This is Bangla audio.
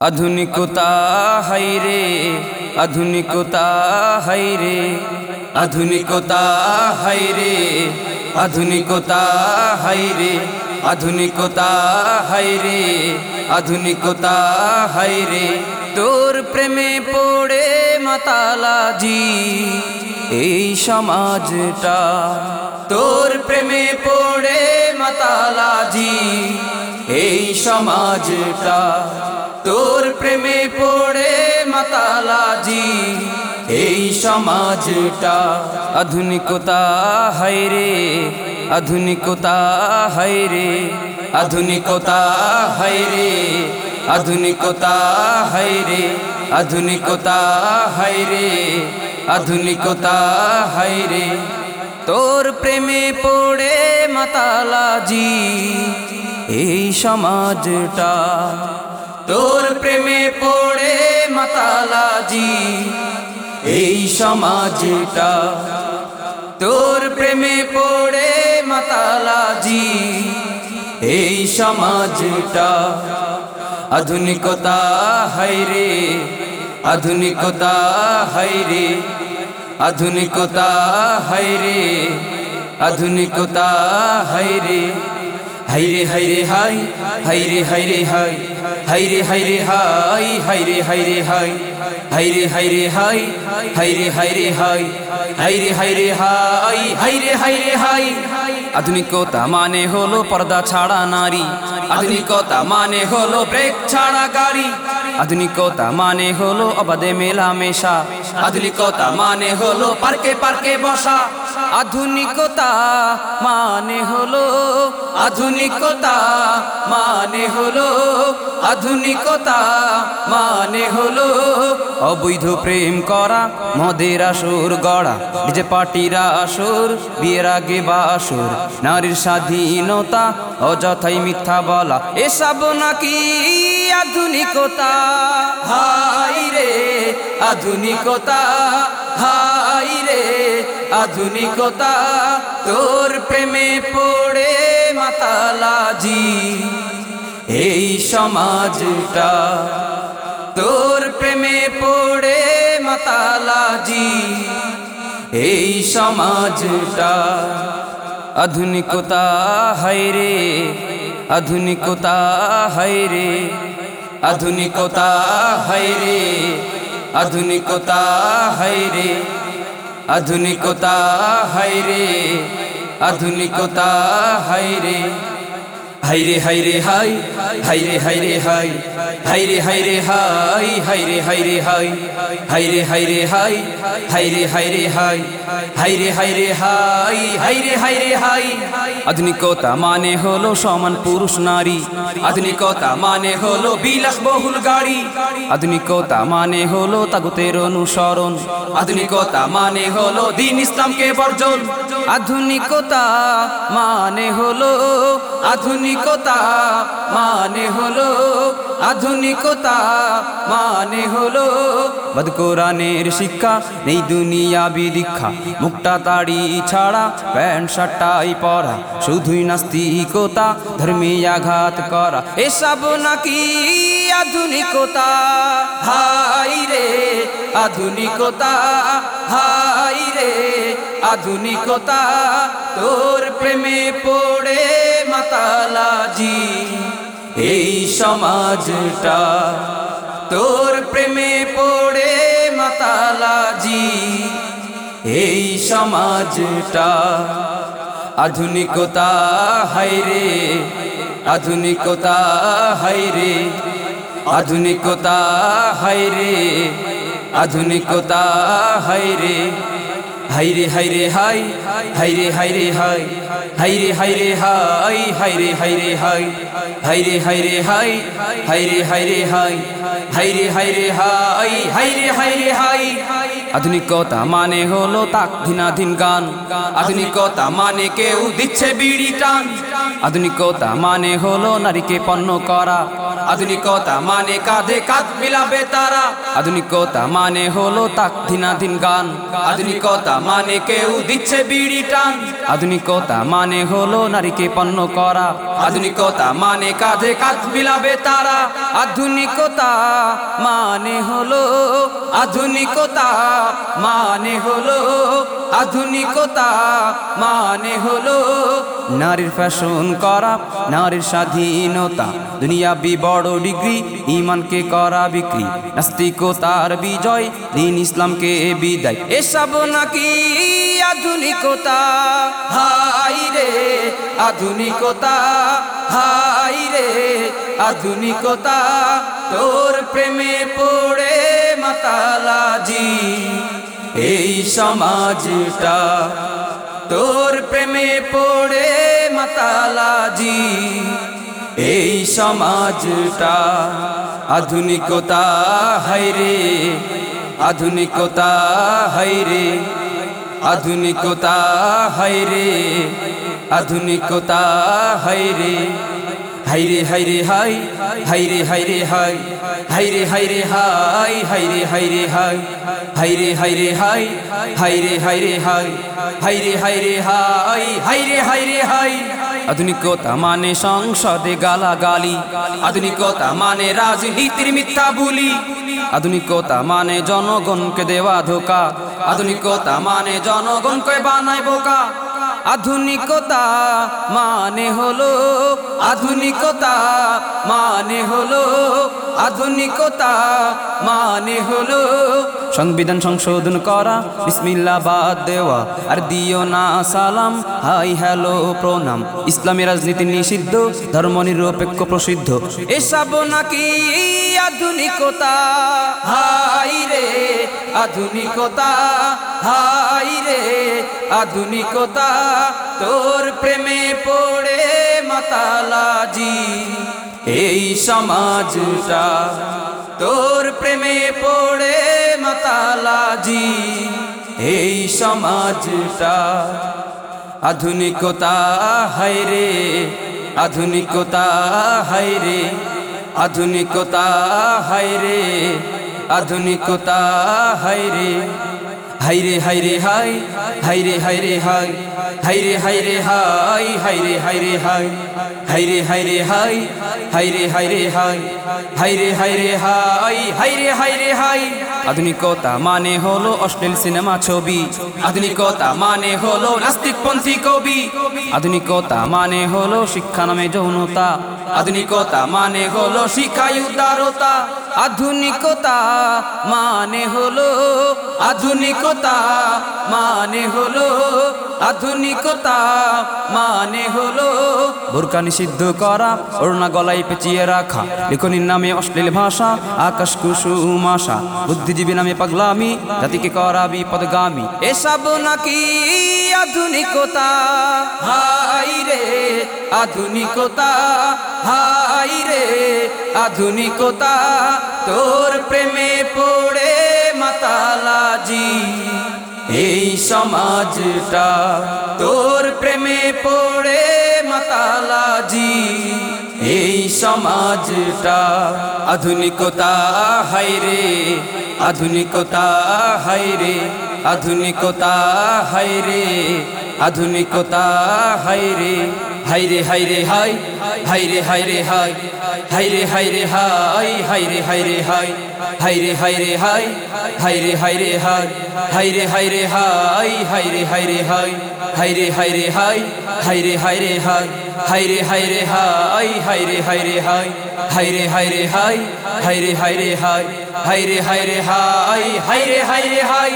আধুনিকতা হাইরে আধুনিকতা হাইরে আধুনিকতা হাইরে আধুনিকতা হাইরে আধুনিকতা হাইরে আধুনিকতা হাইরে তোর প্রেমে পড়ে মাতালাজি, এই সমাজটা তোর প্রেমে পড়ে মাতালাজি, এই সমাজটা তোর প্রেমে পড়ে মাতালাজি এই সমাজটা আধুনিকতা হাইরে আধুনিকতা হাইরে আধুনিকতা হাইরে আধুনিকতা হাইরে আধুনিকতা হাইরে আধুনিকতা হাইরে তোর প্রেমে পড়ে মাতালাজি এই সমাজটা তোর প্রেমে পড়ে মাতালাজি, এই সমাজটা। তোর প্রেমে পড়ে মাতালাজি, এই সমাজটা। আধুনিকতা হাইরে আধুনিকতা হাইরে আধুনিকতা হাইরে আধুনিকতা হাইরে হাইরে হাইরে হাই হাইরে হাইরে হাই হাইরে হাইরে, হাই, হাইরে হাইরে, হাই, হাইরে হাইরে, হাই, হাইরে হাইরে, হাই, হাইরে হাইরে, হাই, হাইরে হাইরে, হাই। আধুনিকতা মানে হলো পর্দা ছাড়া নারী। আধুনিকতা মানে হলো ব্রেক ছাড়া গাড়ি। আধুনিকতা মানে হলো অবাধে মেলামেশা। আধুনিকতা মানে হলো পার্কে পার্কে বসা। আধুনিকতা মানে হলো, আধুনিকতা মানে হলো, আধুনিকতা মানে হলো, অবৈধ প্রেম করা, মদের আসর গড়া ডিজে পার্টিরা আসর, বিয়ের আগে বা আসর নারীর স্বাধীনতা, অযথাই মিথ্যা বলা, এসব নাকি আধুনিকতা? হাই রে, আধুনিকতা হাই আধুনিকতা, তোর প্রেমে পড়ে মাতালাজি এই সমাজটা তোর প্রেমে পড়ে মাতালাজি এই সমাজটা আধুনিকতা হাইরে আধুনিকতা হাইরে আধুনিকতা হাইরে আধুনিকতা হাইরে আধুনিকতা হাইরে আধুনিকতা হাইরে হাইরে হাইরে হাই হাইরে হাইরে হাই হাইরে হাইরে হাই হাইরে হাইরে হাই হাইরে হাইরে হাই হাইরে হাইরে হাই হাইরে হাইরে হাই হাইরে হাইরে হাই আধুনিকতা মানে হলো সমান পুরুষ নারী আধুনিকতা মানে হলো বিলাস বহুল গাড়ি আধুনিকতা মানে হলো তাগুতের অনুসরণ আধুনিকতা মানে হলো দিন ইসলামকে বর্জন আধুনিকতা মানে হলো আধুনিকতা মানে হলো, আধুনিকতা মানে হলো, বদ কোরআনের শিক্ষা নেই দুনিয়া বিদীক্ষা, মুখটা তাড়ি ছাড়া, প্যান্ট শার্টাই পরা, শুধুই নাস্তিকতা, ধর্মী আঘাত করা, এসব নাকি আধুনিকতা? হাই রে, আধুনিকতা, হাই রে, আধুনিকতা, তোর প্রেমে পড়ে মাতালাজি, এই সমাজটা তোর প্রেমে পড়ে মাতালাজি, এই সমাজটা আধুনিকতা হাইরে আধুনিকতা হাইরে আধুনিকতা হাইরে আধুনিকতা হাইরে হাইরে হাইরে হাই হাইরে হাইরে হাই হাইরে হাইরে হাই হাইরে হাইরে হাই হাইরে হাইরে হাই হাইরে হাইরে হাই হাইরে হাইরে হাই হাইরে হাইরে হাই আধুনিকতা মানে হলো তাক দিনাধীন গান আধুনিকতা মানে কেউ দিচ্ছে বিড়ি টান আধুনিকতা মানে হলো নারীকে পণ্য করা আধুনিকতা মানে কাঁধে কাঁধ মিলাবে তারা। আধুনিকতা মানে হলো তাক গান। আধুনিকতা মানে কেউ দিচ্ছে বিড়ি টান। আধুনিকতা মানে হলো নারীকে পণ্য করা। আধুনিকতা মানে কাঁধে কাঁধ মিলাবে তারা। আধুনিকতা মানে হলো, আধুনিকতা মানে হলো, আধুনিকতা মানে হলো, নারীর ফ্যাশন করা, নারীর স্বাধীনতা দুনিয়াবি বড় ডিগ্রি ইমানকে করা বিক্রি নাস্তিকতার বিজয়, দিন ইসলামকে বিদায়। এসব নাকি আধুনিকতা? হাই রে, আধুনিকতা। হাই রে, আধুনিকতা। তোর প্রেমে পড়ে মাতালাজি। এই সমাজটা তোর প্রেমে পড়ে মাতালাজি। সমাজটা আধুনিকতা হাইরে আধুনিকতা হাইরে আধুনিকতা হাইরে আধুনিকতা হাইরে হাইরে হাইরে হাই হাইরে হাইরে হাই হাইরে হাইরে হাই হাইরে হাইরে হাই হাইরে হাইরে হাই হাইরে হাইরে হাই হাইরে হাইরে হাই হাইরে হাইরে হাই আধুনিকতা মানে সংসদে গালাগালি। আধুনিকতা মানে রাজনীতির মিথ্যা বুলি। আধুনিকতা মানে জনগণকে দেওয়া ধোকা। আধুনিকতা মানে জনগণকে বানায় বোকা। আধুনিকতা মানে হলো আধুনিকতা মানে হলো আধুনিকতা মানে হলো সংবিধান সংশোধন করা বিসমিল্লা বাদ দেওয়া, আর দিও না সালাম, হাই হ্যালো প্রণাম। ইসলামী রাজনীতি নিষিদ্ধ ধর্ম নিরপেক্ষ প্রসিদ্ধ। এসব নাকি আধুনিকতা? হাই রে, আধুনিকতা। হাই রে, আধুনিকতা। তোর প্রেমে পড়ে মাতালাজি। এই সমাজটা তোর প্রেমে পড়ে মাতালাজি এই সমাজটা আধুনিকতা হাইরে আধুনিকতা হাইরে আধুনিকতা হাইরে আধুনিকতা হাইরে হাইরে হাইরে হাই হাইরে হাইরে হাই হাইরে হাইরে হাই হাইরে হাইরে হাই হাইরে হাইরে হাই হাইরে হাইরে হাই হাইরে হাইরে হাই হাইরে হাইরে হাই আধুনিকতা মানে হলো অশ্লীল সিনেমা ছবি। আধুনিকতা মানে হলো নাস্তিকপন্থী কবি। আধুনিকতা মানে হলো শিক্ষা নামে যৌনতা। আধুনিকতা মানে হলো শিক্ষায় উদারতা আধুনিকতা মানে হলো আধুনিকতা মানে হলো আধুনিকতা মানে হলো বোরকা নিষিদ্ধ করা অরুণা গলায় পেঁচিয়ে রাখা, লেখনির নামে অশ্লীল ভাষা, আকাশ কুসুম আশা, বুদ্ধিজীবী নামে পাগলামি, জাতিকে করা বিপদগামী। এসব নাকি আধুনিকতা? হাই রে, আধুনিকতা। হাই রে, আধুনিকতা। তোর প্রেমে পড়ে মাতালাজি এই সমাজটা তোর প্রেমে পড়ে মাতালাজি এই সমাজটা আধুনিকতা হাইরে আধুনিকতা হাইরে আধুনিকতা হাইরে আধুনিকতা হাইরে হাইরে হাইরে হাই হাইরে হাইরে হাই হাইরে হাইরে হাই হাইরে হাইরে হাই হাইরে হাইরে হাই হাইরে হাইরে হাই হাইরে হাইরে হাই হাইরে হাইরে হাই হাইরে হাইরে হাই হাইরে হাইরে হাই হাইরে হাইরে হাই হাইরে হাইরে হাই হাইরে হাইরে হাই হাইরে হাইরে হাই হাইরে হাইরে হাই হাইরে হাইরে হাই